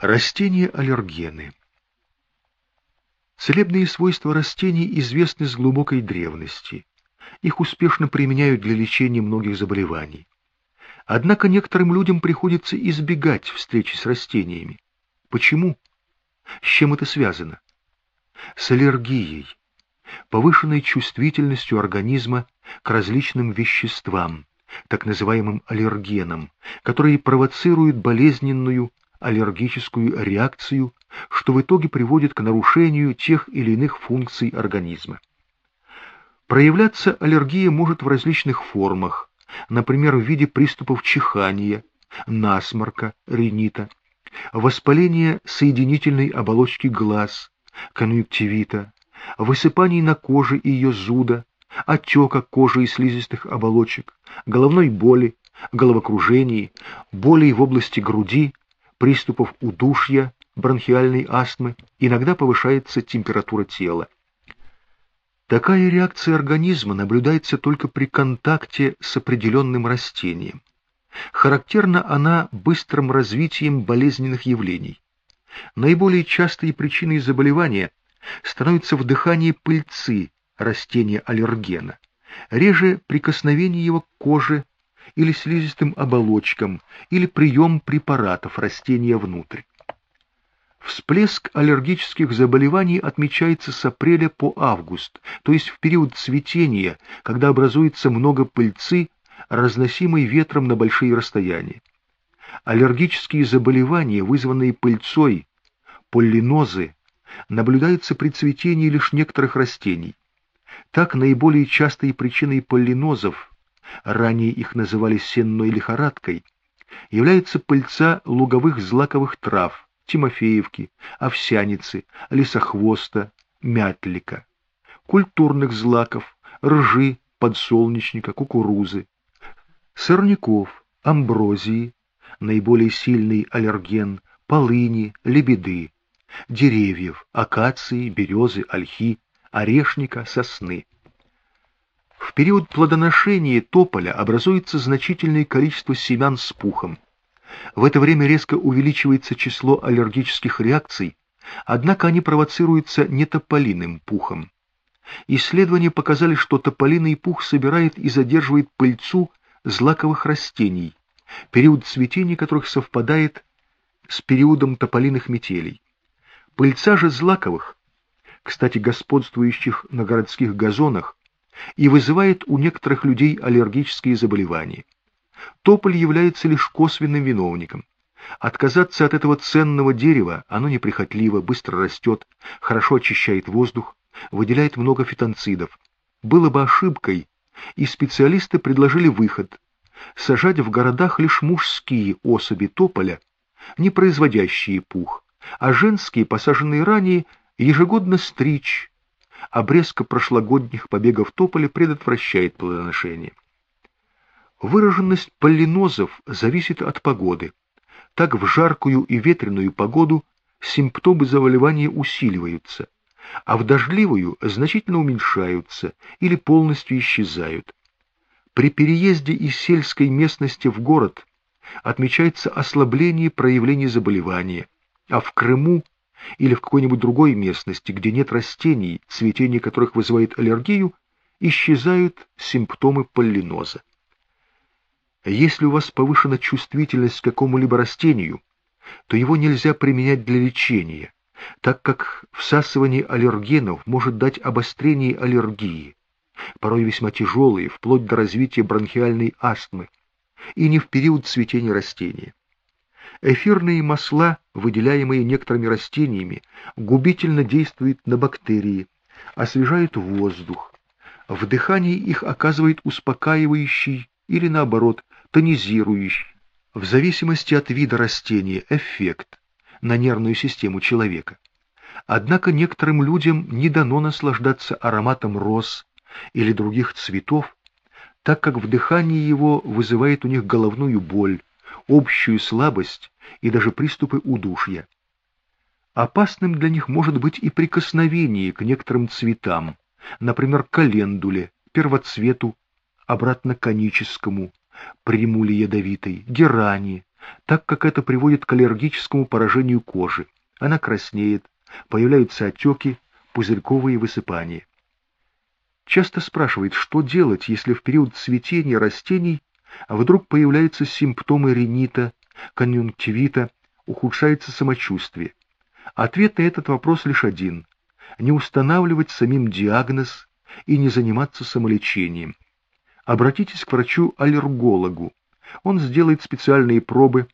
Растения-аллергены. Целебные свойства растений известны с глубокой древности. Их успешно применяют для лечения многих заболеваний. Однако некоторым людям приходится избегать встречи с растениями. Почему? С чем это связано? С аллергией, повышенной чувствительностью организма к различным веществам, так называемым аллергенам, которые провоцируют болезненную аллергическую реакцию, что в итоге приводит к нарушению тех или иных функций организма. Проявляться аллергия может в различных формах, например, в виде приступов чихания, насморка, ринита, воспаления соединительной оболочки глаз, конъюнктивита, высыпаний на коже и ее зуда, отека кожи и слизистых оболочек, головной боли, головокружений, болей в области груди, приступов удушья, бронхиальной астмы, иногда повышается температура тела. Такая реакция организма наблюдается только при контакте с определенным растением. Характерна она быстрым развитием болезненных явлений. Наиболее частой причиной заболевания становится вдыхание пыльцы растения аллергена, реже прикосновение его к коже или слизистым оболочкам, или прием препаратов растения внутрь. Всплеск аллергических заболеваний отмечается с апреля по август, то есть в период цветения, когда образуется много пыльцы, разносимой ветром на большие расстояния. Аллергические заболевания, вызванные пыльцой, поллинозы, наблюдаются при цветении лишь некоторых растений. Так наиболее частой причиной поллинозов ранее их называли сенной лихорадкой, является пыльца луговых злаковых трав, тимофеевки, овсяницы, лесохвоста, мятлика, культурных злаков, ржи, подсолнечника, кукурузы, сорняков, амброзии, наиболее сильный аллерген, полыни, лебеды, деревьев, акации, березы, ольхи, орешника, сосны. В период плодоношения тополя образуется значительное количество семян с пухом. В это время резко увеличивается число аллергических реакций, однако они провоцируются не тополиным пухом. Исследования показали, что тополиный пух собирает и задерживает пыльцу злаковых растений, период цветения которых совпадает с периодом тополиных метелей. Пыльца же злаковых, кстати, господствующих на городских газонах, и вызывает у некоторых людей аллергические заболевания. Тополь является лишь косвенным виновником. Отказаться от этого ценного дерева, оно неприхотливо, быстро растет, хорошо очищает воздух, выделяет много фитонцидов. Было бы ошибкой, и специалисты предложили выход – сажать в городах лишь мужские особи тополя, не производящие пух, а женские, посаженные ранее, ежегодно стричь, обрезка прошлогодних побегов тополя предотвращает плодоношение. Выраженность полинозов зависит от погоды. Так в жаркую и ветреную погоду симптомы заболевания усиливаются, а в дождливую значительно уменьшаются или полностью исчезают. При переезде из сельской местности в город отмечается ослабление проявлений заболевания, а в Крыму или в какой-нибудь другой местности, где нет растений, цветение которых вызывает аллергию, исчезают симптомы полиноза. Если у вас повышена чувствительность к какому-либо растению, то его нельзя применять для лечения, так как всасывание аллергенов может дать обострение аллергии, порой весьма тяжелые, вплоть до развития бронхиальной астмы, и не в период цветения растения. Эфирные масла, выделяемые некоторыми растениями, губительно действуют на бактерии, освежают воздух. Вдыхание их оказывает успокаивающий или, наоборот, тонизирующий, в зависимости от вида растения, эффект на нервную систему человека. Однако некоторым людям не дано наслаждаться ароматом роз или других цветов, так как вдыхание его вызывает у них головную боль, общую слабость и даже приступы удушья. Опасным для них может быть и прикосновение к некоторым цветам, например, календуле, первоцвету, обратно коническому, примуле ядовитой, герани, так как это приводит к аллергическому поражению кожи. Она краснеет, появляются отеки, пузырьковые высыпания. Часто спрашивает, что делать, если в период цветения растений вдруг появляются симптомы ринита, конъюнктивита, ухудшается самочувствие. Ответ на этот вопрос лишь один – не устанавливать самим диагноз и не заниматься самолечением. Обратитесь к врачу-аллергологу. Он сделает специальные пробы,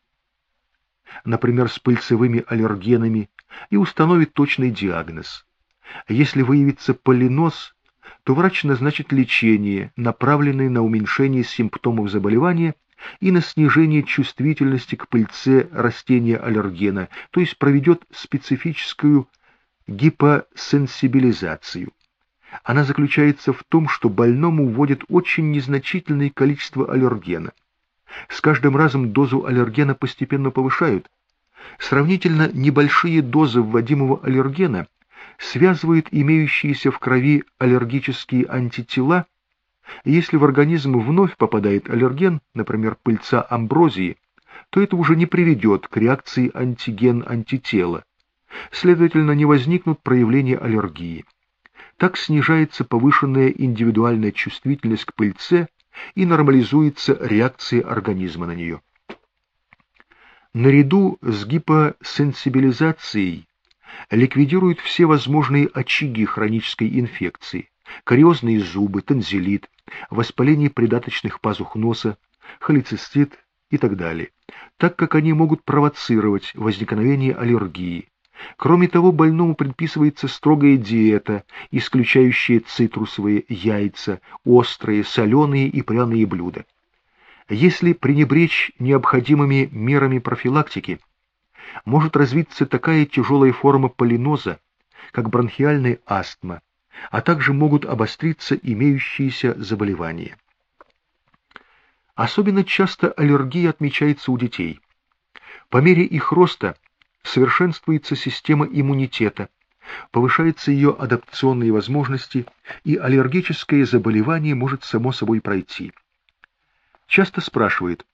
например, с пыльцевыми аллергенами, и установит точный диагноз. Если выявится полиноз, то врач назначит лечение, направленное на уменьшение симптомов заболевания и на снижение чувствительности к пыльце растения аллергена, то есть проведет специфическую гипосенсибилизацию. Она заключается в том, что больному вводят очень незначительное количество аллергена. С каждым разом дозу аллергена постепенно повышают. Сравнительно небольшие дозы вводимого аллергена связывают имеющиеся в крови аллергические антитела если в организм вновь попадает аллерген, например, пыльца амброзии, то это уже не приведет к реакции антиген-антитела. Следовательно, не возникнут проявления аллергии. Так снижается повышенная индивидуальная чувствительность к пыльце и нормализуется реакция организма на нее. Наряду с гипосенсибилизацией ликвидируют все возможные очаги хронической инфекции, кариозные зубы, танзелит, воспаление придаточных пазух носа, холецистит и так далее, так как они могут провоцировать возникновение аллергии. Кроме того, больному предписывается строгая диета, исключающая цитрусовые, яйца, острые, соленые и пряные блюда. Если пренебречь необходимыми мерами профилактики, может развиться такая тяжелая форма полиноза, как бронхиальная астма, а также могут обостриться имеющиеся заболевания. Особенно часто аллергия отмечается у детей. По мере их роста совершенствуется система иммунитета, повышаются ее адаптационные возможности, и аллергическое заболевание может само собой пройти. Часто спрашивают,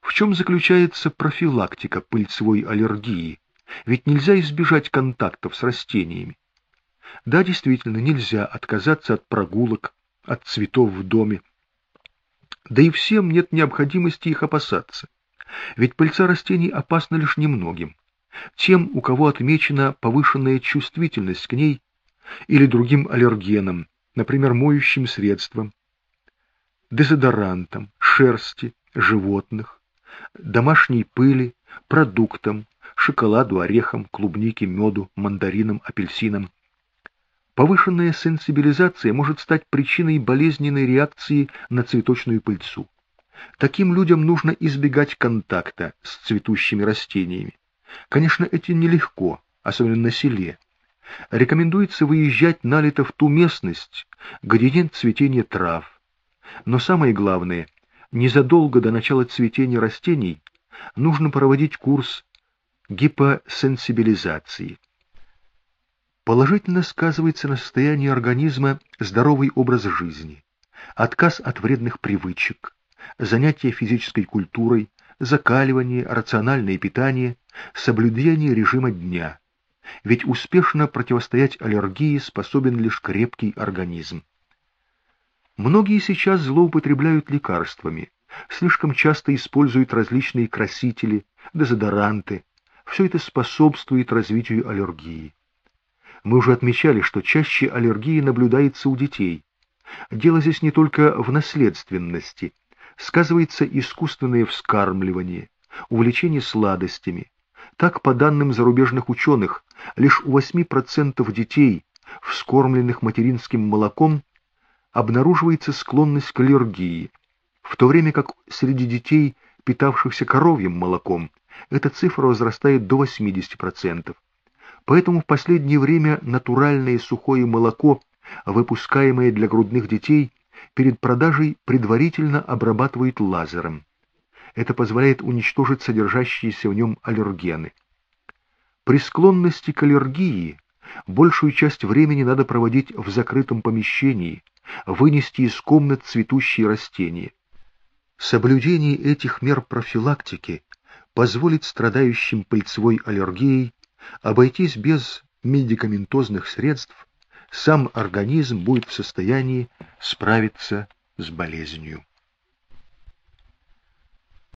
в чем заключается профилактика пыльцевой аллергии, ведь нельзя избежать контактов с растениями. Да, действительно, нельзя отказаться от прогулок, от цветов в доме. Да и всем нет необходимости их опасаться. Ведь пыльца растений опасна лишь немногим. Тем, у кого отмечена повышенная чувствительность к ней или другим аллергенам, например, моющим средствам, дезодорантам, шерсти, животных, домашней пыли, продуктам, шоколаду, орехам, клубнике, меду, мандаринам, апельсинам, Повышенная сенсибилизация может стать причиной болезненной реакции на цветочную пыльцу. Таким людям нужно избегать контакта с цветущими растениями. Конечно, это нелегко, особенно на селе. Рекомендуется выезжать на лето в ту местность, где нет цветения трав. Но самое главное, незадолго до начала цветения растений нужно проводить курс гипосенсибилизации. Положительно сказывается на состоянии организма здоровый образ жизни, отказ от вредных привычек, занятие физической культурой, закаливание, рациональное питание, соблюдение режима дня. Ведь успешно противостоять аллергии способен лишь крепкий организм. Многие сейчас злоупотребляют лекарствами, слишком часто используют различные красители, дезодоранты. Все это способствует развитию аллергии. Мы уже отмечали, что чаще аллергии наблюдается у детей. Дело здесь не только в наследственности. Сказывается искусственное вскармливание, увлечение сладостями. Так, по данным зарубежных ученых, лишь у 8% детей, вскормленных материнским молоком, обнаруживается склонность к аллергии, в то время как среди детей, питавшихся коровьим молоком, эта цифра возрастает до 80%. Поэтому в последнее время натуральное сухое молоко, выпускаемое для грудных детей, перед продажей предварительно обрабатывают лазером. Это позволяет уничтожить содержащиеся в нем аллергены. При склонности к аллергии большую часть времени надо проводить в закрытом помещении, вынести из комнат цветущие растения. Соблюдение этих мер профилактики позволит страдающим пыльцевой аллергией обойтись без медикаментозных средств, сам организм будет в состоянии справиться с болезнью.